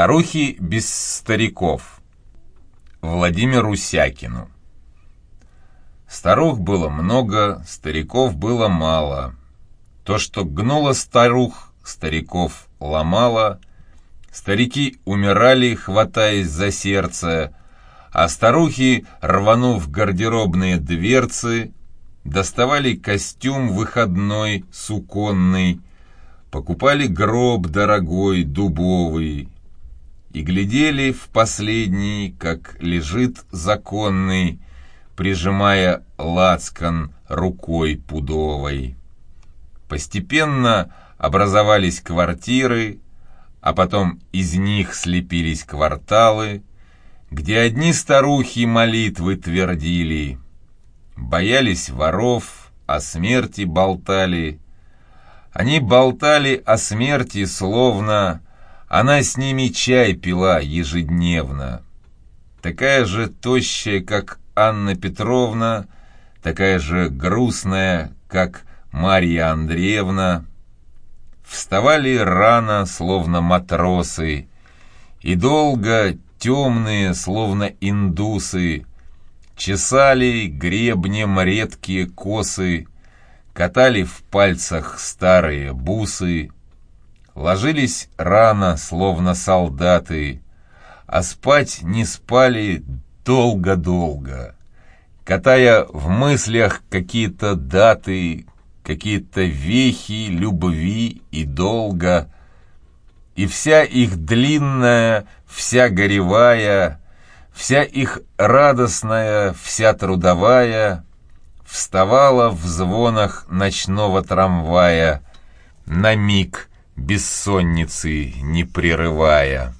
Старухи без стариков. Владимиру Сякину. Старух было много, стариков было мало. То, что гнуло старух, стариков ломало. Старики умирали, хватаясь за сердце, а старухи, рванув гардеробные дверцы, доставали костюм выходной, суконный, покупали гроб дорогой, дубовый, и глядели в последний, как лежит законный, прижимая лацкан рукой пудовой. Постепенно образовались квартиры, а потом из них слепились кварталы, где одни старухи молитвы твердили, боялись воров, о смерти болтали. Они болтали о смерти, словно она с ними чай пила ежедневно. Такая же тощая, как Анна Петровна, такая же грустная, как Марья Андреевна. Вставали рано, словно матросы, и долго темные, словно индусы, чесали гребнем редкие косы, катали в пальцах старые бусы, Ложились рано, словно солдаты, а спать не спали долго-долго, катая в мыслях какие-то даты, какие-то вехи любви и долга, и вся их длинная, вся горевая, вся их радостная, вся трудовая вставала в звонах ночного трамвая на миг — бессонницы не прерывая.